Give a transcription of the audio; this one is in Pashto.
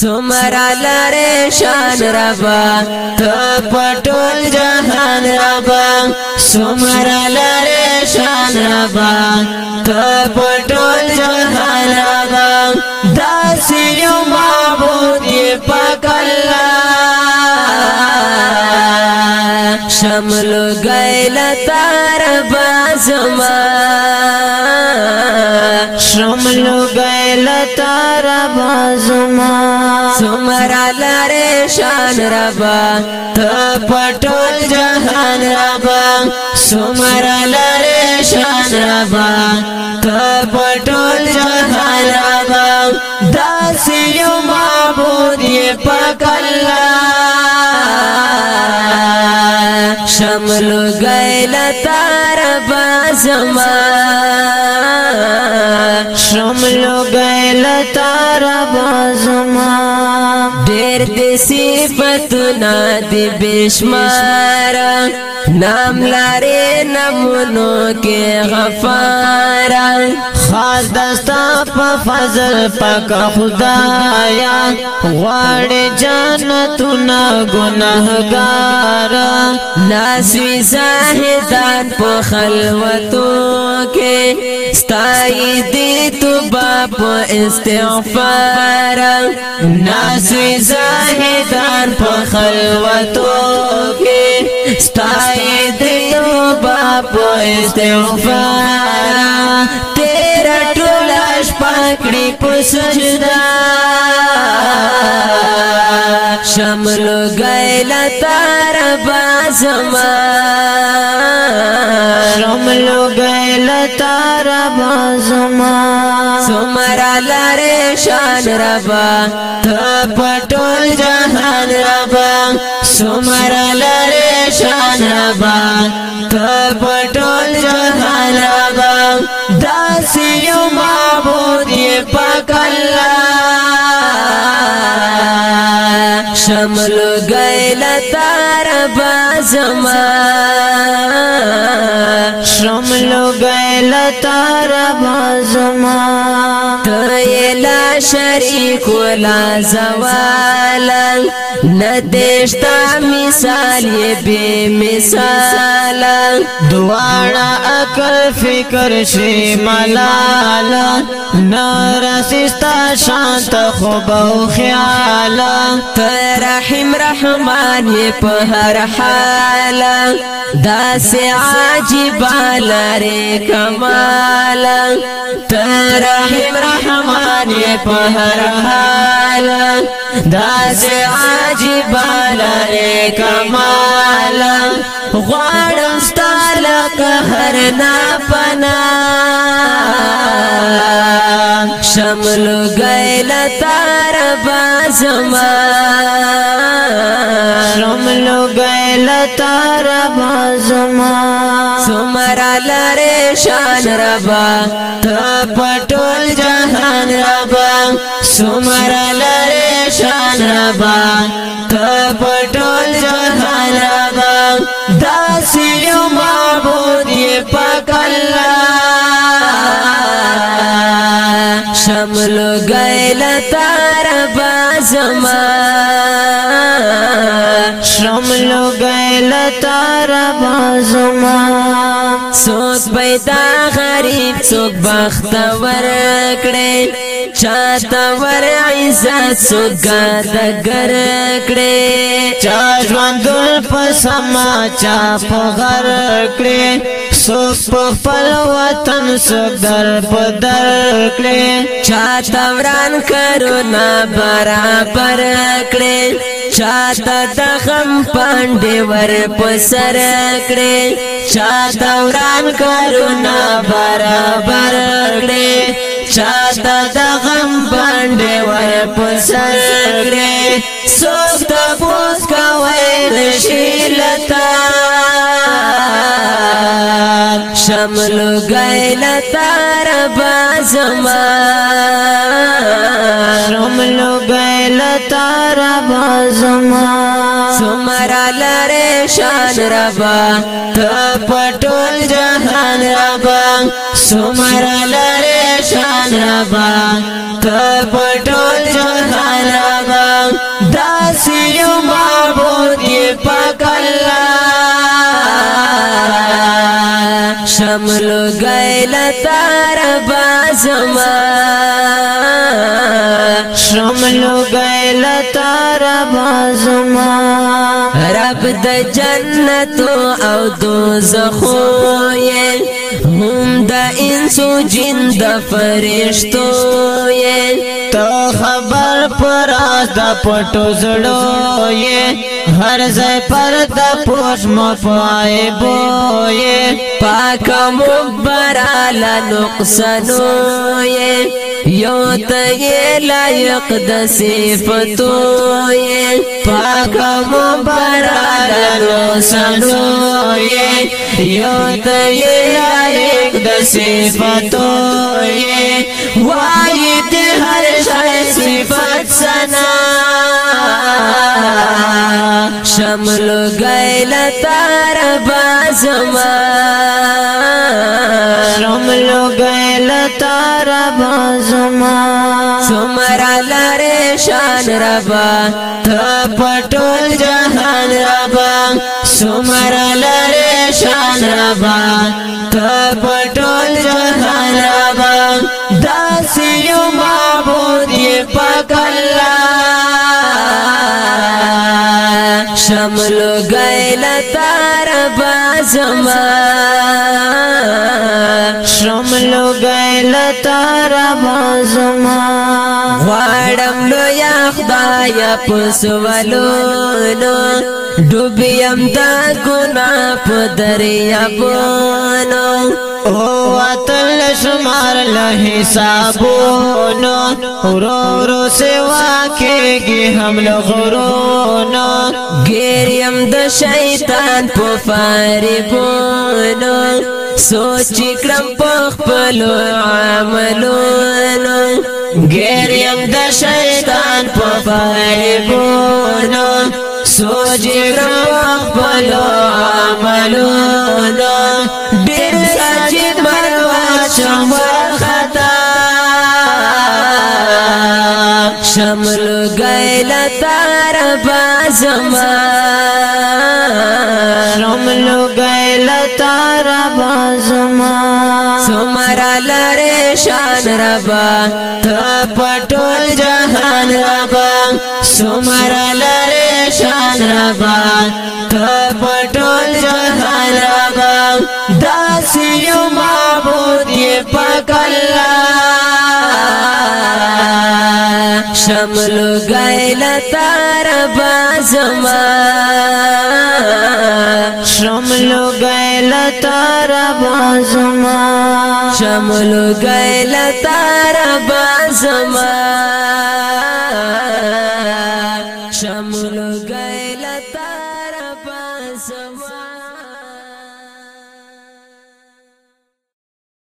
سمرا لره شان ربا ته پټول جهان ربا سمرا لره شان ربا ته پټول جهان ربا داسیو معبود پکلا شمل غیلتا ربا زمان شملو بیل تارا بازما سمرا لارے شان ربا تپٹول جہان ربا سمرا لارے شان ربا تپٹول جہان ربا داسیو معبود یہ پاک اللہ شملو گیل تارا بازما شملو گیل تارا بازما دیر دی صفتنا دی بشمارا نام لارے نمونو کے غفارا خاص دستا په فضل پاک خدایا غوړ جنتونه ګناهګار ناسوي زاهدان په خلوتو کې ستای دې تو باپ استغفار ناسوی زاهدان په خلوتو کې ستای دې تو باپ استغفار تیر ټولش پکړې په سجدا شمل غیلا تار بازما لګي لتا رب زما سمرا لره شان رب ته پټول جهان رب سمرا لره شان رب ته پټول جهان رب داس یو معبود پاک الله شمل گئی لتا رب زمان تا رب زما لا شریک ولا زوال ندشتا مثال بے مثال دواړه عقل فکر شي ملال نارستا شانت خوب او خیال ترحم رحمان په هر حال داس عجیب لره کمال ترحم رحمان باندې په هر حال دا سه عجیب لاره کمال غواړم ستاله قهر نه پنا شمل گئل تار بازمان لو بیل تار بازما سمرا لره شان ربا تپټول جهان ربا سمرا لره شان ربا تپټول جهان ربا داسیو معبود پاک الله شمل گئل تار بازما تارا بازما سوک پیدا غریب سوک بخت ورکڑے چاته ور عزت سوګا د ګر کړې چا ژوند په سما چا په غر کړې سوک په خپل وطن سوک در په در کړې چا توران کرونا برابر کړې چا ته د غم پاندې ور په سر کړې چا توران کرونا برابر کړې چاته د غم باندې وای په سر کړې سوخت پوس کوي نشیلتا شمل غیل تار بازما شمل غیل تار بازما سمرا لره شان ربا تپټول جهان ربا سمرا لره شان ربا تپټول جهان ربا داسیو معبود پاک الله شمل غیل تار بازما شمل غیل تار بازما رب د جنت او دوزخو یې هم د انسو جن د فرشتو یې ته خبر پر د پټو زړو یې هر ځای پر د پوش مفای بو یې پاک مبرال نقصانو یې یو ته لایق د صفاتو یې پاک مبرال نقصانو یې یو ته لایق د صفاتو یې وای دې هر شای صفات سنا شمل گئی لتار بازما شمل گئی لتار بازما سمرا لره شان ربا تپٹول جہان ربا سمرا لره ربا تب ټول جهان ربا داس یو معبود پاک الله شمل غیل تار بازما شمل غیل تار بازما غواړم نو یا خدای پسولو نو ډوبیم دا ګنا په دریابونو او اتل شمار له حسابونو ورو ورو سوا کېږي هم له غرونو ګیریم د شیطان په فریبونو سوچ کړم په خپل عملونو ګیریم د شیطان په فریبونو سوچ رب خپل عملونه ډېر سجد مروا شم خطا شمل گیل تار بازما شمل گیل تار بازما سمرا لره شان ربا تا پټول جهان ربا سمرا لره مهربان ته پټول جهان ربا داس یو معبود یې پکلا شمل غیل تار بازما شمل غیل تار بازما شمل غیل تار بازما شمل